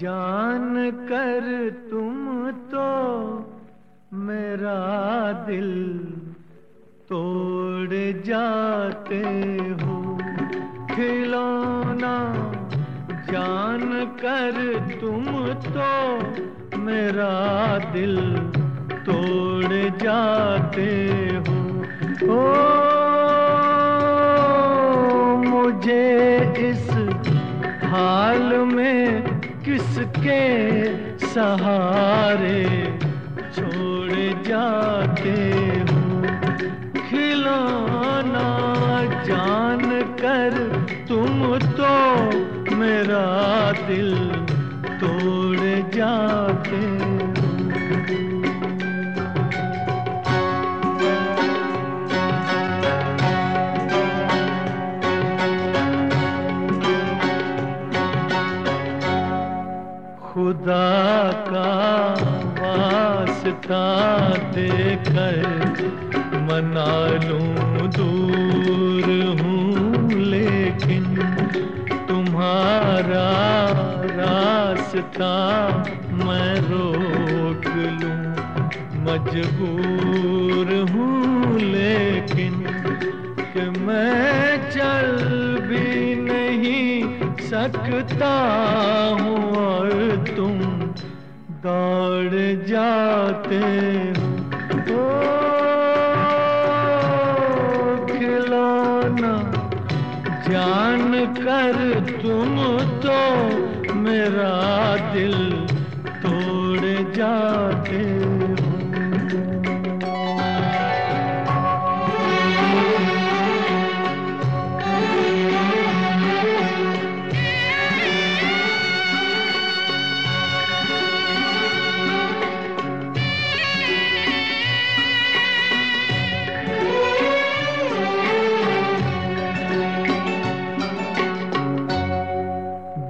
जान कर तुम तो मेरा दिल तोड़ जाते हो। खिलौना जान कर तुम तो मेरा दिल तोड़ जाते हो। ओ, मुझे इस किसके सहारे छोड़ जाते हो। खिलाना जान कर तुम तो मेरा दिल तोड़ जाते वास्ता देकर मना लूँ, दूर हूँ, लेकिन तुम्हारा रास्ता मैं रोक लूँ। मजबूर हूँ, लेकिन कि मैं चल भी नहीं सकता हूँ, और तुम दौड़ जाते हो। खिलौना जान कर तुम तो मेरा दिल तोड़ जाते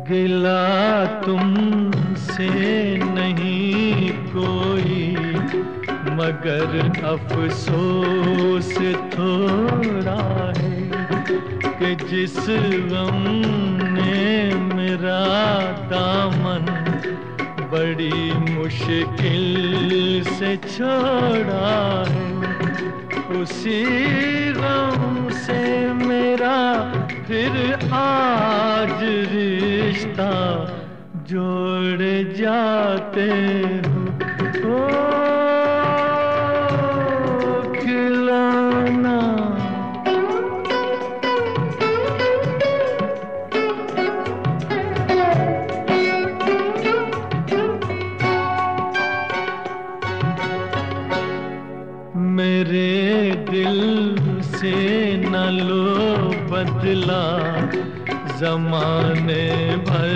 गिला तुमसे नहीं कोई, मगर अफसोस थोड़ा है कि जिस गम ने मेरा दामन बड़ी मुश्किल से छोड़ा है, उसी गम से फिर आज रिश्ता जोड़ जाते हो। से न लो बदला। जमाने भर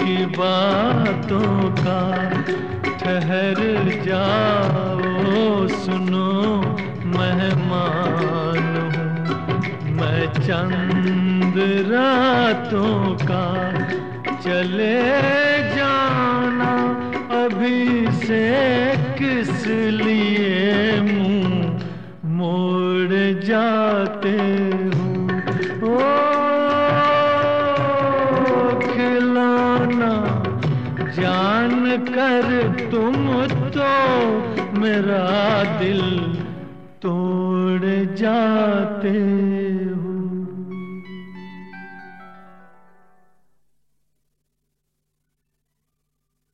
की बातों का ठहर जाओ, सुनो मेहमान हूँ। मैं चंद रातों का चले जाना अभी से किस लिए? जाते हो। ओ खिलौना जान कर तुम तो मेरा दिल तोड़ जाते।